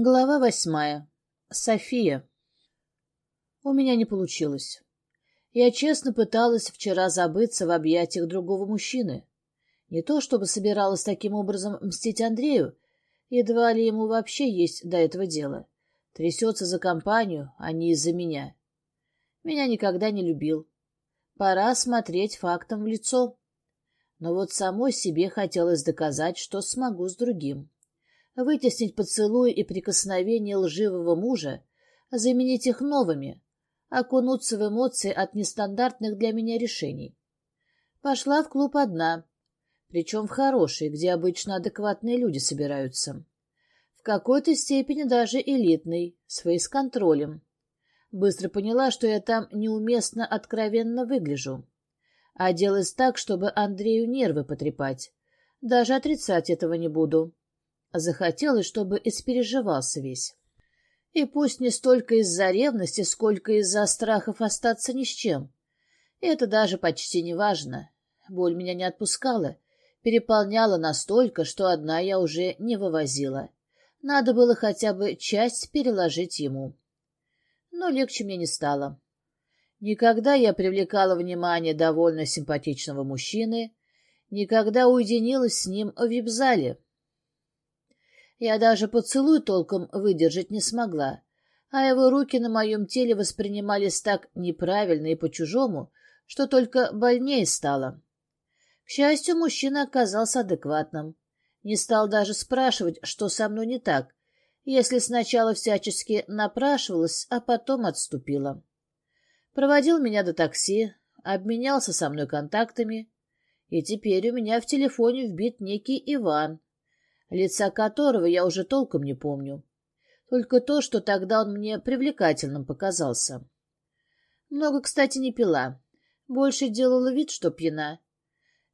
Глава восьмая. София. У меня не получилось. Я честно пыталась вчера забыться в объятиях другого мужчины. Не то чтобы собиралась таким образом мстить Андрею, едва ли ему вообще есть до этого дела. Трясется за компанию, а не из-за меня. Меня никогда не любил. Пора смотреть фактом в лицо. Но вот самой себе хотелось доказать, что смогу с другим вытеснить поцелуи и прикосновения лживого мужа, заменить их новыми, окунуться в эмоции от нестандартных для меня решений. Пошла в клуб одна, причем в хороший, где обычно адекватные люди собираются. В какой-то степени даже элитный, с фейс-контролем. Быстро поняла, что я там неуместно откровенно выгляжу. Оделась так, чтобы Андрею нервы потрепать. Даже отрицать этого не буду. Захотелось, чтобы испереживался весь. И пусть не столько из-за ревности, сколько из-за страхов остаться ни с чем. Это даже почти не важно. Боль меня не отпускала, переполняла настолько, что одна я уже не вывозила. Надо было хотя бы часть переложить ему. Но легче мне не стало. Никогда я привлекала внимание довольно симпатичного мужчины, никогда уединилась с ним в вип-зале. Я даже поцелуй толком выдержать не смогла, а его руки на моем теле воспринимались так неправильно и по-чужому, что только больнее стало. К счастью, мужчина оказался адекватным. Не стал даже спрашивать, что со мной не так, если сначала всячески напрашивалась, а потом отступила. Проводил меня до такси, обменялся со мной контактами, и теперь у меня в телефоне вбит некий Иван, лица которого я уже толком не помню. Только то, что тогда он мне привлекательным показался. Много, кстати, не пила. Больше делала вид, что пьяна.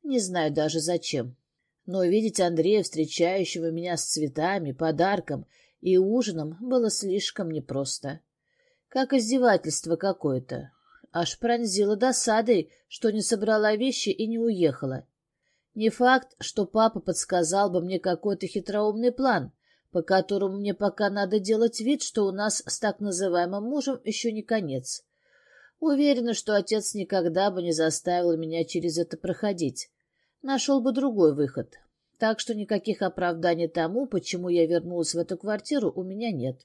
Не знаю даже зачем. Но видеть Андрея, встречающего меня с цветами, подарком и ужином, было слишком непросто. Как издевательство какое-то. Аж пронзила досадой, что не собрала вещи и не уехала. Не факт, что папа подсказал бы мне какой-то хитроумный план, по которому мне пока надо делать вид, что у нас с так называемым мужем еще не конец. Уверена, что отец никогда бы не заставил меня через это проходить. Нашел бы другой выход. Так что никаких оправданий тому, почему я вернулась в эту квартиру, у меня нет.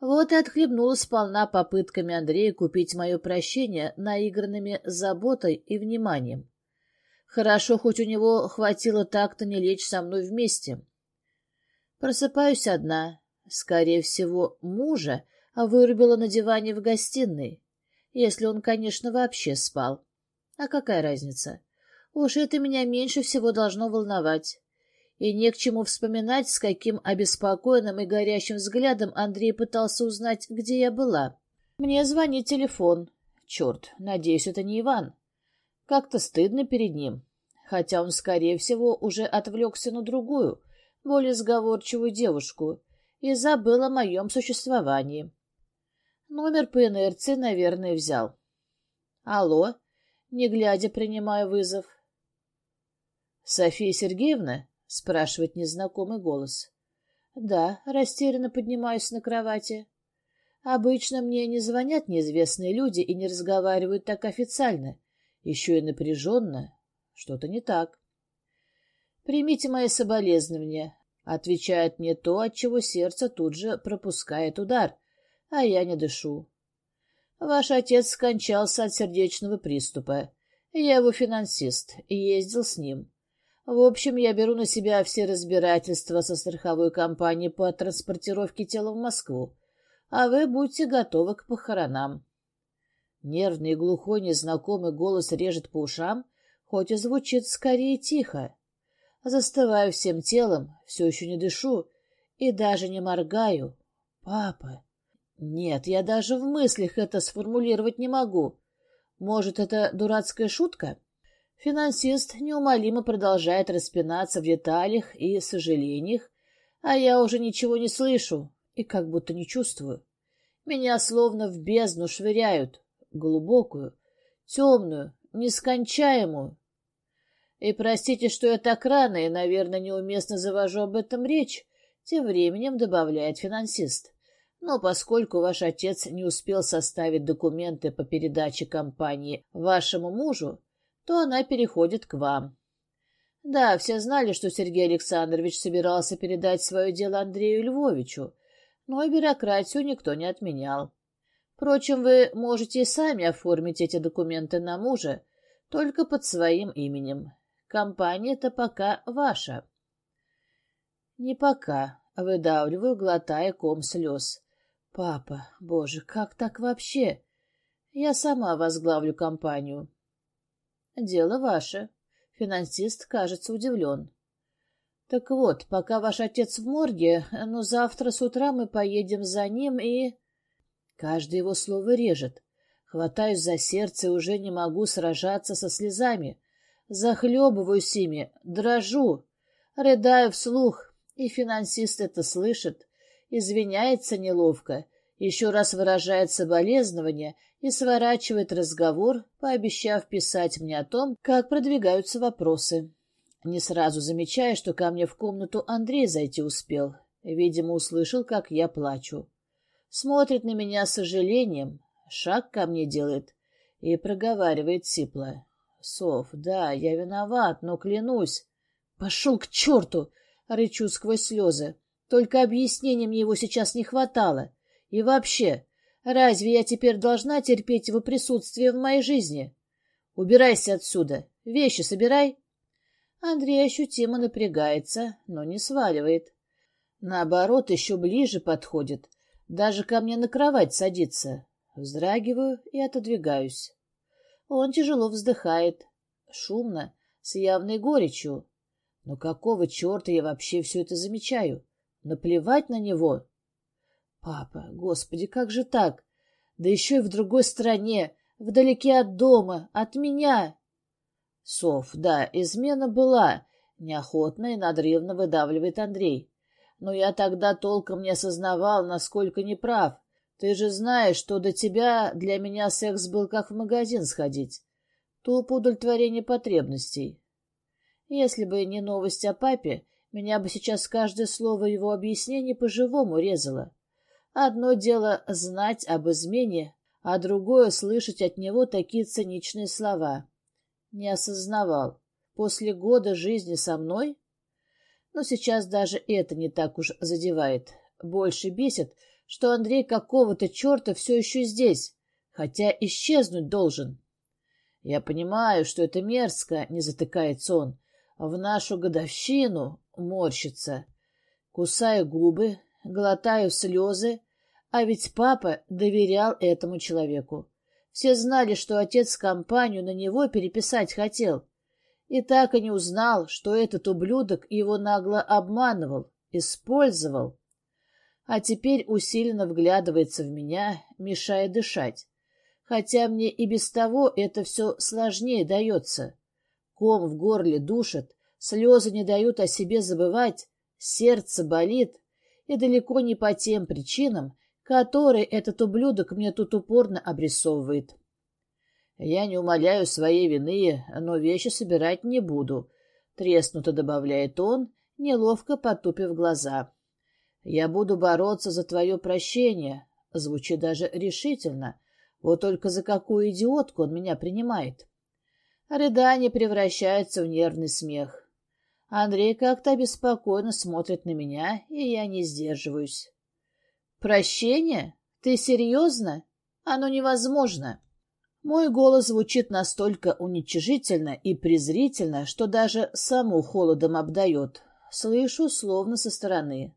Вот и отхлебнула сполна попытками Андрея купить мое прощение наигранными заботой и вниманием. Хорошо, хоть у него хватило так-то не лечь со мной вместе. Просыпаюсь одна. Скорее всего, мужа вырубила на диване в гостиной. Если он, конечно, вообще спал. А какая разница? Уж это меня меньше всего должно волновать. И не к чему вспоминать, с каким обеспокоенным и горящим взглядом Андрей пытался узнать, где я была. Мне звонит телефон. Черт, надеюсь, это не Иван. Как-то стыдно перед ним, хотя он, скорее всего, уже отвлекся на другую, более сговорчивую девушку и забыл о моем существовании. Номер по инерции, наверное, взял. Алло, не глядя, принимаю вызов. София Сергеевна? спрашивает незнакомый голос. Да, растерянно поднимаюсь на кровати. Обычно мне не звонят неизвестные люди и не разговаривают так официально. Еще и напряженно. Что-то не так. «Примите мои соболезнования», — отвечает мне то, от чего сердце тут же пропускает удар, а я не дышу. «Ваш отец скончался от сердечного приступа. Я его финансист ездил с ним. В общем, я беру на себя все разбирательства со страховой компанией по транспортировке тела в Москву, а вы будьте готовы к похоронам». Нервный и глухой незнакомый голос режет по ушам, хоть и звучит скорее тихо. Застываю всем телом, все еще не дышу и даже не моргаю. Папа. Нет, я даже в мыслях это сформулировать не могу. Может, это дурацкая шутка? Финансист неумолимо продолжает распинаться в деталях и сожалениях, а я уже ничего не слышу и как будто не чувствую. Меня словно в бездну швыряют, глубокую, темную, нескончаемую. И простите, что я так рано и, наверное, неуместно завожу об этом речь, Тем временем добавляет финансист. Но поскольку ваш отец не успел составить документы по передаче компании вашему мужу, то она переходит к вам. Да, все знали, что Сергей Александрович собирался передать свое дело Андрею Львовичу, но и бюрократию никто не отменял. Впрочем, вы можете и сами оформить эти документы на мужа, только под своим именем. Компания-то пока ваша. Не пока, выдавливаю, глотая ком слез. Папа, боже, как так вообще? Я сама возглавлю компанию. Дело ваше. Финансист, кажется, удивлен. Так вот, пока ваш отец в морге, но завтра с утра мы поедем за ним и... Каждое его слово режет. Хватаюсь за сердце и уже не могу сражаться со слезами. Захлебываюсь ими, дрожу, рыдаю вслух, и финансист это слышит, извиняется неловко, еще раз выражает соболезнования и сворачивает разговор, пообещав писать мне о том, как продвигаются вопросы. Не сразу замечая, что ко мне в комнату Андрей зайти успел. Видимо, услышал, как я плачу. Смотрит на меня с сожалением, шаг ко мне делает и проговаривает сипло. «Сов, да, я виноват, но клянусь». «Пошел к черту!» — рычу сквозь слезы. «Только объяснений мне его сейчас не хватало. И вообще, разве я теперь должна терпеть его присутствие в моей жизни? Убирайся отсюда, вещи собирай». Андрей ощутимо напрягается, но не сваливает. Наоборот, еще ближе подходит, даже ко мне на кровать садится. Вздрагиваю и отодвигаюсь. Он тяжело вздыхает, шумно, с явной горечью. Но какого черта я вообще все это замечаю? Наплевать на него. Папа, господи, как же так? Да еще и в другой стране, вдалеке от дома, от меня. Сов, да, измена была, неохотно и надрывно выдавливает Андрей. Но я тогда толком не осознавал, насколько неправ. Ты же знаешь, что до тебя для меня секс был как в магазин сходить. Тупо удовлетворение потребностей. Если бы не новость о папе, меня бы сейчас каждое слово его объяснений по-живому резало. Одно дело знать об измене, а другое — слышать от него такие циничные слова. Не осознавал. После года жизни со мной? Но сейчас даже это не так уж задевает. Больше бесит, что Андрей какого-то черта все еще здесь, хотя исчезнуть должен. Я понимаю, что это мерзко, не затыкается он. В нашу годовщину морщится. Кусаю губы, глотаю слезы, а ведь папа доверял этому человеку. Все знали, что отец компанию на него переписать хотел. И так и не узнал, что этот ублюдок его нагло обманывал, использовал а теперь усиленно вглядывается в меня, мешая дышать. Хотя мне и без того это все сложнее дается. Ком в горле душит, слезы не дают о себе забывать, сердце болит, и далеко не по тем причинам, которые этот ублюдок мне тут упорно обрисовывает. Я не умоляю своей вины, но вещи собирать не буду, — треснуто добавляет он, неловко потупив глаза. «Я буду бороться за твое прощение», звучит даже решительно. Вот только за какую идиотку он меня принимает. Рыдание превращается в нервный смех. Андрей как-то обеспокоенно смотрит на меня, и я не сдерживаюсь. «Прощение? Ты серьезно? Оно невозможно!» Мой голос звучит настолько уничижительно и презрительно, что даже саму холодом обдает. Слышу, словно со стороны.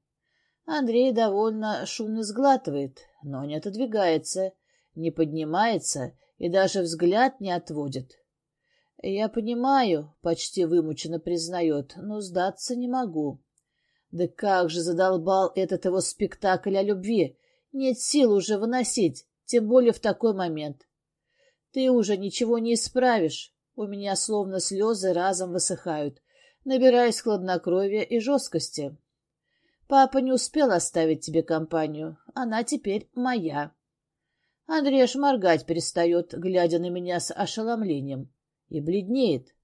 Андрей довольно шумно сглатывает, но не отодвигается, не поднимается и даже взгляд не отводит. «Я понимаю», — почти вымученно признает, — «но сдаться не могу». Да как же задолбал этот его спектакль о любви! Нет сил уже выносить, тем более в такой момент. Ты уже ничего не исправишь. У меня словно слезы разом высыхают, набираясь хладнокровия и жесткости. Папа не успел оставить тебе компанию. Она теперь моя. Андреш моргать перестает, глядя на меня с ошеломлением. И бледнеет.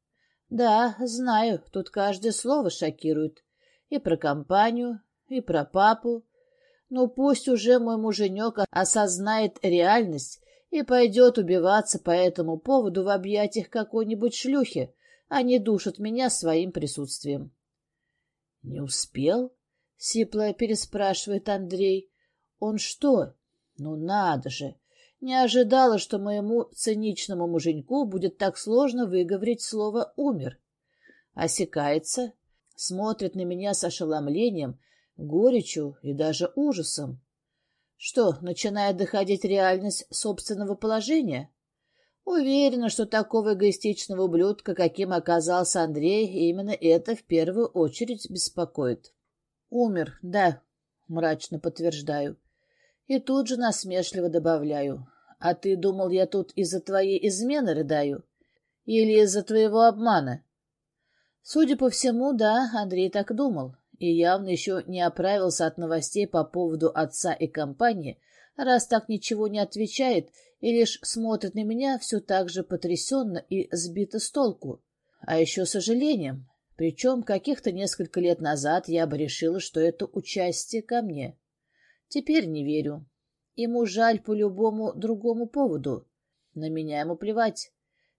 Да, знаю, тут каждое слово шокирует. И про компанию, и про папу. Ну пусть уже мой муженек осознает реальность и пойдет убиваться по этому поводу в объятиях какой-нибудь шлюхи, а не душит меня своим присутствием. — Не успел? — сипло переспрашивает Андрей. — Он что? Ну надо же! Не ожидала, что моему циничному муженьку будет так сложно выговорить слово «умер». Осекается, смотрит на меня с ошеломлением, горечью и даже ужасом. Что, начинает доходить реальность собственного положения? Уверена, что такого эгоистичного ублюдка, каким оказался Андрей, именно это в первую очередь беспокоит. «Умер, да», — мрачно подтверждаю. И тут же насмешливо добавляю. «А ты думал, я тут из-за твоей измены рыдаю? Или из-за твоего обмана?» Судя по всему, да, Андрей так думал, и явно еще не оправился от новостей по поводу отца и компании, раз так ничего не отвечает и лишь смотрит на меня все так же потрясенно и сбито с толку. А еще сожалением. Причем каких-то несколько лет назад я бы решила, что это участие ко мне. Теперь не верю. Ему жаль по любому другому поводу. На меня ему плевать.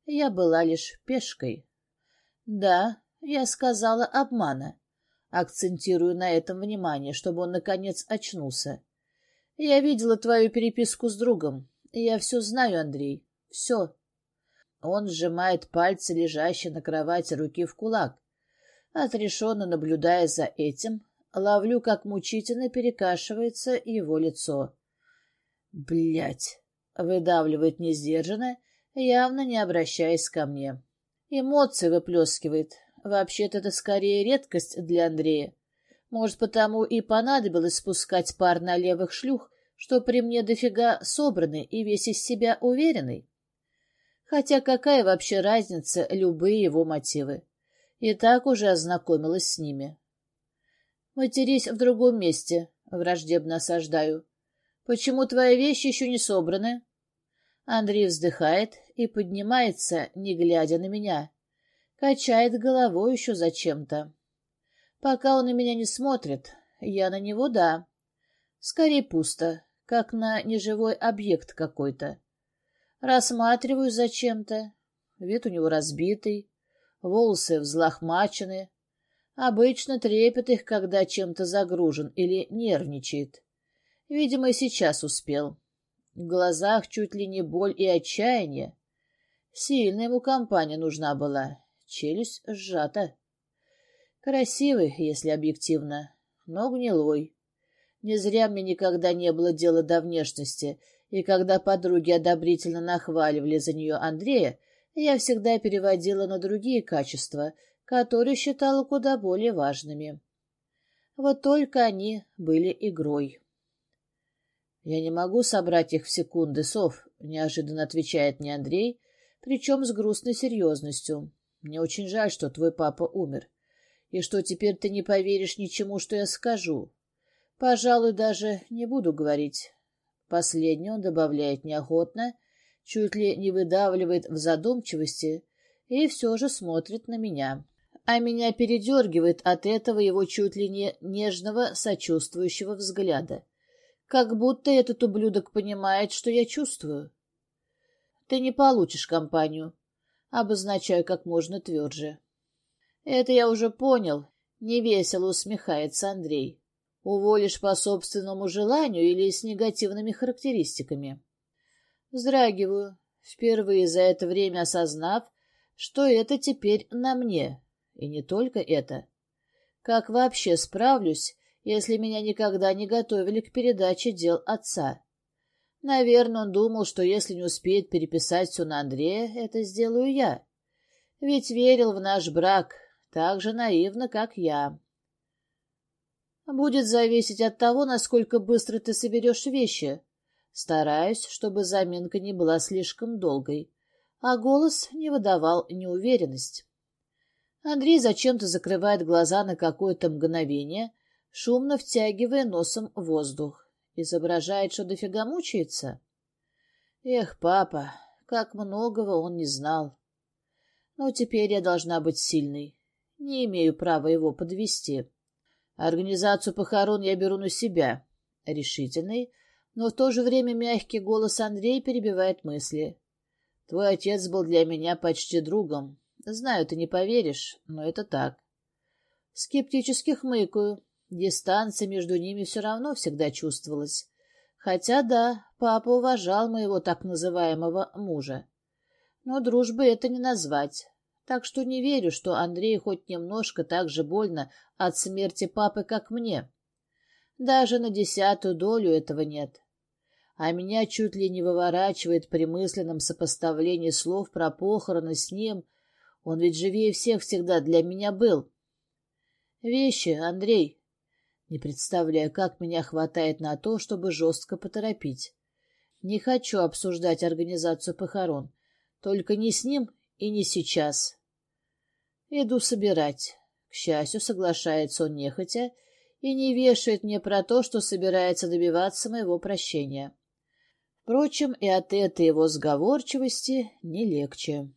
Я была лишь пешкой. Да, я сказала обмана. Акцентирую на этом внимание, чтобы он, наконец, очнулся. Я видела твою переписку с другом. Я все знаю, Андрей. Все. Он сжимает пальцы, лежащие на кровати, руки в кулак. Отрешенно наблюдая за этим, ловлю, как мучительно перекашивается его лицо. Блять! выдавливает несдержанно, явно не обращаясь ко мне. Эмоции выплескивает, Вообще-то это скорее редкость для Андрея. Может, потому и понадобилось спускать пар на левых шлюх, что при мне дофига собранный и весь из себя уверенный. Хотя какая вообще разница любые его мотивы? И так уже ознакомилась с ними. Матерись в другом месте, враждебно осаждаю. Почему твои вещи еще не собраны? Андрей вздыхает и поднимается, не глядя на меня. Качает головой еще зачем-то. Пока он на меня не смотрит, я на него — да. Скорее пусто, как на неживой объект какой-то. Рассматриваю зачем-то. Вид у него разбитый, волосы взлохмачены. Обычно трепет их, когда чем-то загружен или нервничает. Видимо, и сейчас успел. В глазах чуть ли не боль и отчаяние. Сильная ему компания нужна была, Челюсть сжата. Красивый, если объективно, но гнилой. Не зря мне никогда не было дела до внешности, и когда подруги одобрительно нахваливали за нее Андрея, я всегда переводила на другие качества, которые считала куда более важными. Вот только они были игрой. «Я не могу собрать их в секунды, Сов», — неожиданно отвечает мне Андрей, причем с грустной серьезностью. Мне очень жаль, что твой папа умер, и что теперь ты не поверишь ничему, что я скажу. Пожалуй, даже не буду говорить. Последнее он добавляет неохотно, чуть ли не выдавливает в задумчивости и все же смотрит на меня. А меня передергивает от этого его чуть ли не нежного, сочувствующего взгляда. Как будто этот ублюдок понимает, что я чувствую. Ты не получишь компанию, обозначаю как можно тверже. Это я уже понял, невесело усмехается Андрей. Уволишь по собственному желанию или с негативными характеристиками? Вздрагиваю, впервые за это время осознав, что это теперь на мне, и не только это. Как вообще справлюсь, если меня никогда не готовили к передаче дел отца? Наверное, он думал, что если не успеет переписать все на Андрея, это сделаю я. Ведь верил в наш брак так же наивно, как я. Будет зависеть от того, насколько быстро ты соберешь вещи. Стараюсь, чтобы заминка не была слишком долгой, а голос не выдавал неуверенность. Андрей зачем-то закрывает глаза на какое-то мгновение, шумно втягивая носом воздух. Изображает, что дофига мучается? Эх, папа, как многого он не знал. Но теперь я должна быть сильной. Не имею права его подвести. Организацию похорон я беру на себя. Решительный, но в то же время мягкий голос Андрея перебивает мысли. Твой отец был для меня почти другом. Знаю, ты не поверишь, но это так. Скептически хмыкаю. Дистанция между ними все равно всегда чувствовалась. Хотя, да, папа уважал моего так называемого мужа. Но дружбы это не назвать. Так что не верю, что Андрею хоть немножко так же больно от смерти папы, как мне. Даже на десятую долю этого нет. А меня чуть ли не выворачивает при мысленном сопоставлении слов про похороны с ним. Он ведь живее всех всегда для меня был. Вещи, Андрей. Не представляю, как меня хватает на то, чтобы жестко поторопить. Не хочу обсуждать организацию похорон. Только не с ним и не сейчас. Иду собирать. К счастью, соглашается он нехотя и не вешает мне про то, что собирается добиваться моего прощения. Впрочем, и от этой его сговорчивости не легче.